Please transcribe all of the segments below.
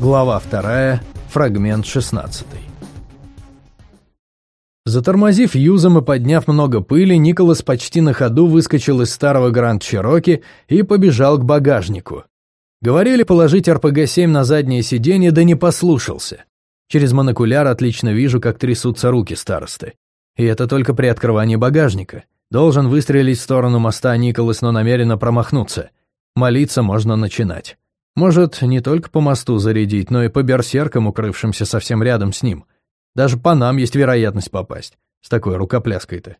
Глава 2, фрагмент 16. Затормозив юзом и подняв много пыли, Николас почти на ходу выскочил из старого Гранд Чироки и побежал к багажнику. Говорили положить РПГ-7 на заднее сиденье, да не послушался. Через монокуляр отлично вижу, как трясутся руки старосты. И это только при открывании багажника. Должен выстрелить в сторону моста Николас, но намеренно промахнуться. Молиться можно начинать. Может, не только по мосту зарядить, но и по берсеркам, укрывшимся совсем рядом с ним. Даже по нам есть вероятность попасть. С такой рукопляской-то.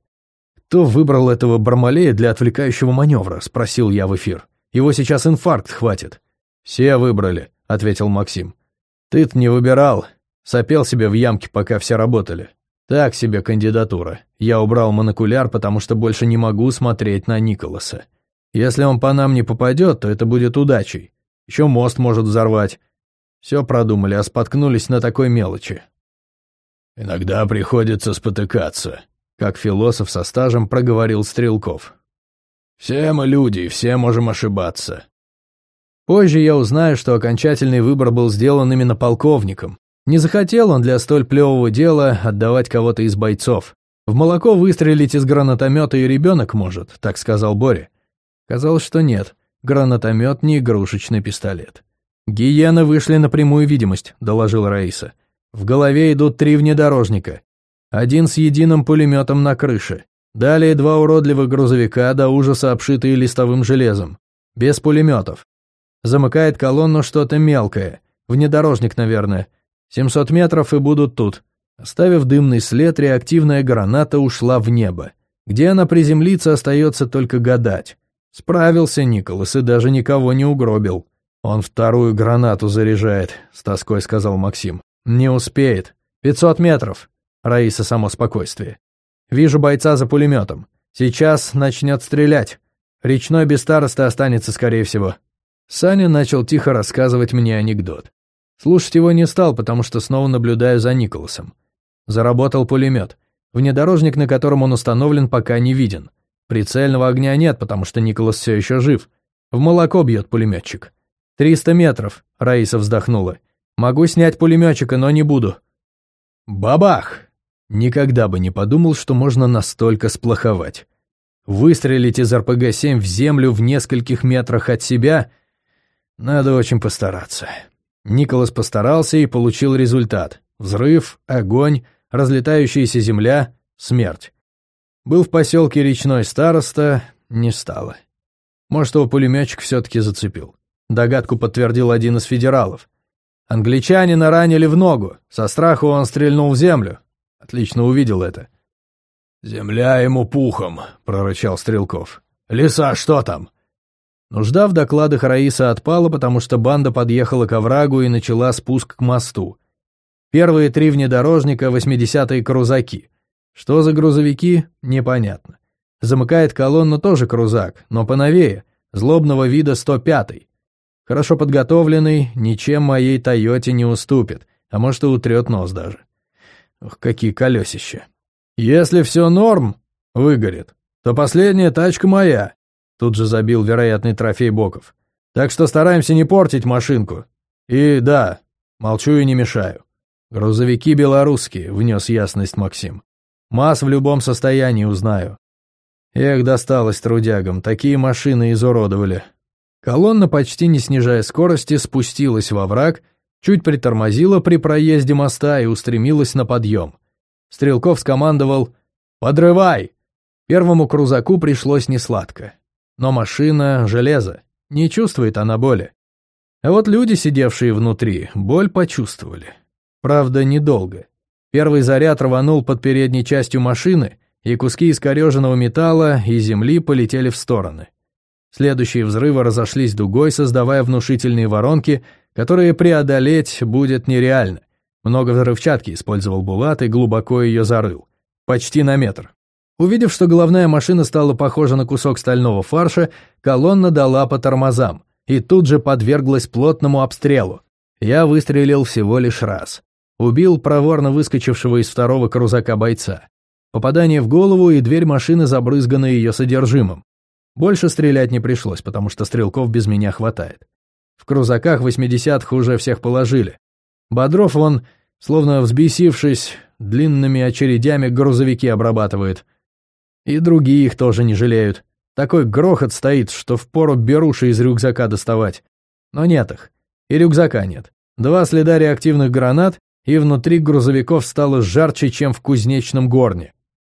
«Кто выбрал этого Бармалея для отвлекающего маневра?» – спросил я в эфир. «Его сейчас инфаркт хватит». «Все выбрали», – ответил Максим. «Ты-то не выбирал. Сопел себе в ямке, пока все работали. Так себе кандидатура. Я убрал монокуляр, потому что больше не могу смотреть на Николаса. Если он по нам не попадет, то это будет удачей. Еще мост может взорвать. Все продумали, а споткнулись на такой мелочи. Иногда приходится спотыкаться, как философ со стажем проговорил Стрелков. Все мы люди, все можем ошибаться. Позже я узнаю, что окончательный выбор был сделан именно полковником. Не захотел он для столь плевого дела отдавать кого-то из бойцов. В молоко выстрелить из гранатомета и ребенок может, так сказал Боря. Казалось, что нет. Гранатомет не игрушечный пистолет. «Гиены вышли на прямую видимость», — доложил Раиса. «В голове идут три внедорожника. Один с единым пулеметом на крыше. Далее два уродливых грузовика до ужаса обшитые листовым железом. Без пулеметов. Замыкает колонну что-то мелкое. Внедорожник, наверное. 700 метров и будут тут. Оставив дымный след, реактивная граната ушла в небо. Где она приземлится, остается только гадать. Справился Николас и даже никого не угробил. Он вторую гранату заряжает, с тоской сказал Максим. Не успеет. Пятьсот метров. Раиса само спокойствие. Вижу бойца за пулеметом. Сейчас начнет стрелять. Речной без староста останется, скорее всего. Саня начал тихо рассказывать мне анекдот. Слушать его не стал, потому что снова наблюдаю за Николасом. Заработал пулемет. Внедорожник, на котором он установлен, пока не виден. Прицельного огня нет, потому что Николас все еще жив. В молоко бьет пулеметчик. «Триста метров», — Раиса вздохнула. «Могу снять пулеметчика, но не буду». Бабах! Никогда бы не подумал, что можно настолько сплоховать. Выстрелить из РПГ-7 в землю в нескольких метрах от себя — надо очень постараться. Николас постарался и получил результат. Взрыв, огонь, разлетающаяся земля, смерть. Был в поселке речной староста, не стало. Может, его пулеметчик все-таки зацепил. Догадку подтвердил один из федералов. Англичанина ранили в ногу, со страху он стрельнул в землю. Отлично увидел это. «Земля ему пухом», — прорычал Стрелков. «Леса что там?» Нужда в докладах Раиса отпала, потому что банда подъехала к оврагу и начала спуск к мосту. Первые три внедорожника — 80-е крузаки. Что за грузовики, непонятно. Замыкает колонну тоже крузак, но поновее, злобного вида 105-й. Хорошо подготовленный, ничем моей Тойоте не уступит, а может и утрет нос даже. Ох, какие колесища. Если все норм, выгорит, то последняя тачка моя. Тут же забил вероятный трофей Боков. Так что стараемся не портить машинку. И да, молчу и не мешаю. Грузовики белорусские, внес ясность Максим. Масс в любом состоянии узнаю. Эх, досталось трудягам, такие машины изуродовали. Колонна, почти не снижая скорости, спустилась во враг, чуть притормозила при проезде моста и устремилась на подъем. Стрелков скомандовал «Подрывай!». Первому крузаку пришлось несладко. Но машина — железо, не чувствует она боли. А вот люди, сидевшие внутри, боль почувствовали. Правда, недолго. Первый заряд рванул под передней частью машины, и куски искореженного металла и земли полетели в стороны. Следующие взрывы разошлись дугой, создавая внушительные воронки, которые преодолеть будет нереально. Много взрывчатки использовал Булат и глубоко ее зарыл. Почти на метр. Увидев, что головная машина стала похожа на кусок стального фарша, колонна дала по тормозам и тут же подверглась плотному обстрелу. Я выстрелил всего лишь раз. Убил проворно выскочившего из второго крузака бойца. Попадание в голову и дверь машины забрызгана ее содержимым. Больше стрелять не пришлось, потому что стрелков без меня хватает. В крузаках 80-х уже всех положили. Бодров он, словно взбесившись, длинными очередями грузовики обрабатывает. И другие их тоже не жалеют. Такой грохот стоит, что впору беруши из рюкзака доставать. Но нет их. И рюкзака нет. Два следа реактивных гранат, и внутри грузовиков стало жарче, чем в кузнечном горне.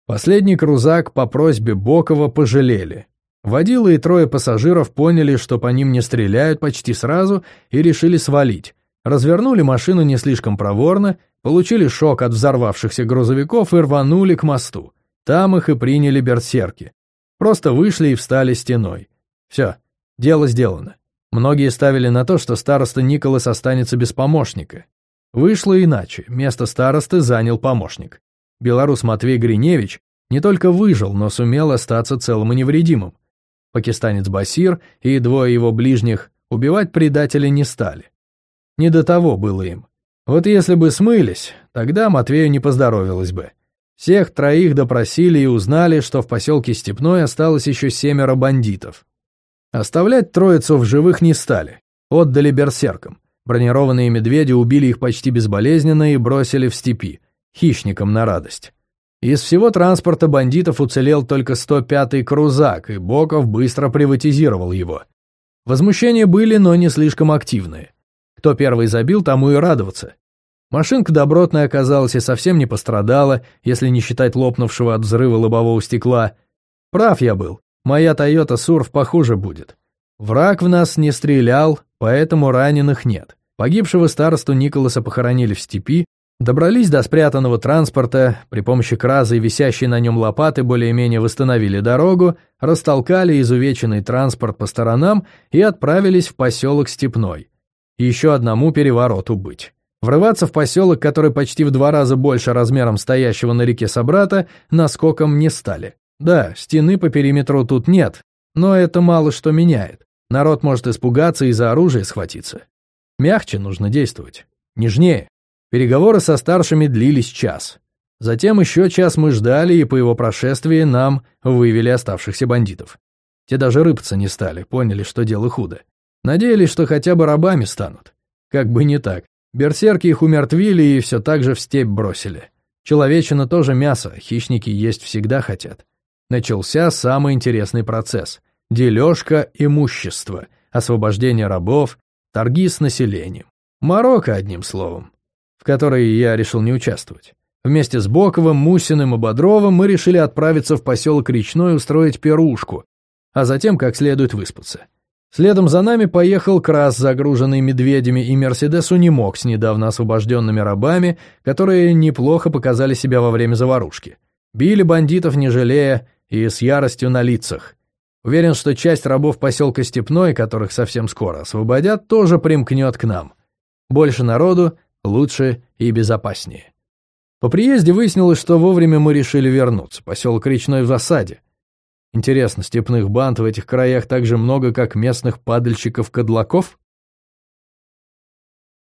Последний крузак по просьбе Бокова пожалели. Водила и трое пассажиров поняли, что по ним не стреляют почти сразу, и решили свалить. Развернули машину не слишком проворно, получили шок от взорвавшихся грузовиков и рванули к мосту. Там их и приняли берсерки. Просто вышли и встали стеной. Все, дело сделано. Многие ставили на то, что староста Николас останется без помощника. Вышло иначе, место старосты занял помощник. Белорус Матвей Гриневич не только выжил, но сумел остаться целым и невредимым. Пакистанец Басир и двое его ближних убивать предателя не стали. Не до того было им. Вот если бы смылись, тогда Матвею не поздоровилось бы. Всех троих допросили и узнали, что в поселке Степной осталось еще семеро бандитов. Оставлять троицу в живых не стали, отдали берсеркам. Бронированные медведи убили их почти безболезненно и бросили в степи, хищникам на радость. Из всего транспорта бандитов уцелел только 105-й крузак, и Боков быстро приватизировал его. Возмущения были, но не слишком активные. Кто первый забил, тому и радоваться. Машинка добротная оказалась и совсем не пострадала, если не считать лопнувшего от взрыва лобового стекла. Прав я был, моя Toyota Surf похуже будет. Враг в нас не стрелял, поэтому раненых нет. Погибшего старосту Николаса похоронили в степи, добрались до спрятанного транспорта, при помощи краза и висящей на нем лопаты более-менее восстановили дорогу, растолкали изувеченный транспорт по сторонам и отправились в поселок Степной. Еще одному перевороту быть. Врываться в поселок, который почти в два раза больше размером стоящего на реке Собрата, наскоком не стали. Да, стены по периметру тут нет, но это мало что меняет. Народ может испугаться и за оружие схватиться. Мягче нужно действовать. Нежнее. Переговоры со старшими длились час. Затем еще час мы ждали, и по его прошествии нам вывели оставшихся бандитов. Те даже рыпаться не стали, поняли, что дело худо. Надеялись, что хотя бы рабами станут. Как бы не так. Берсерки их умертвили и все так же в степь бросили. Человечина тоже мясо, хищники есть всегда хотят. Начался самый интересный процесс. Дележка имущества, освобождение рабов, торги с населением. Марокко, одним словом, в которой я решил не участвовать. Вместе с Боковым, Мусиным и Бодровым мы решили отправиться в поселок Речной устроить пирушку, а затем как следует выспаться. Следом за нами поехал Крас, загруженный медведями, и Мерседесу не мог с недавно освобожденными рабами, которые неплохо показали себя во время заварушки. Били бандитов не жалея и с яростью на лицах. Уверен, что часть рабов поселка Степной, которых совсем скоро освободят, тоже примкнет к нам. Больше народу, лучше и безопаснее. По приезде выяснилось, что вовремя мы решили вернуться. Поселок Речной в засаде. Интересно, степных банд в этих краях так же много, как местных падальщиков-кадлаков?